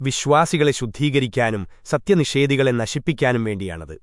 വിശ്വാസികളെ ശുദ്ധീകരിക്കാനും സത്യനിഷേധികളെ നശിപ്പിക്കാനും വേണ്ടിയാണത്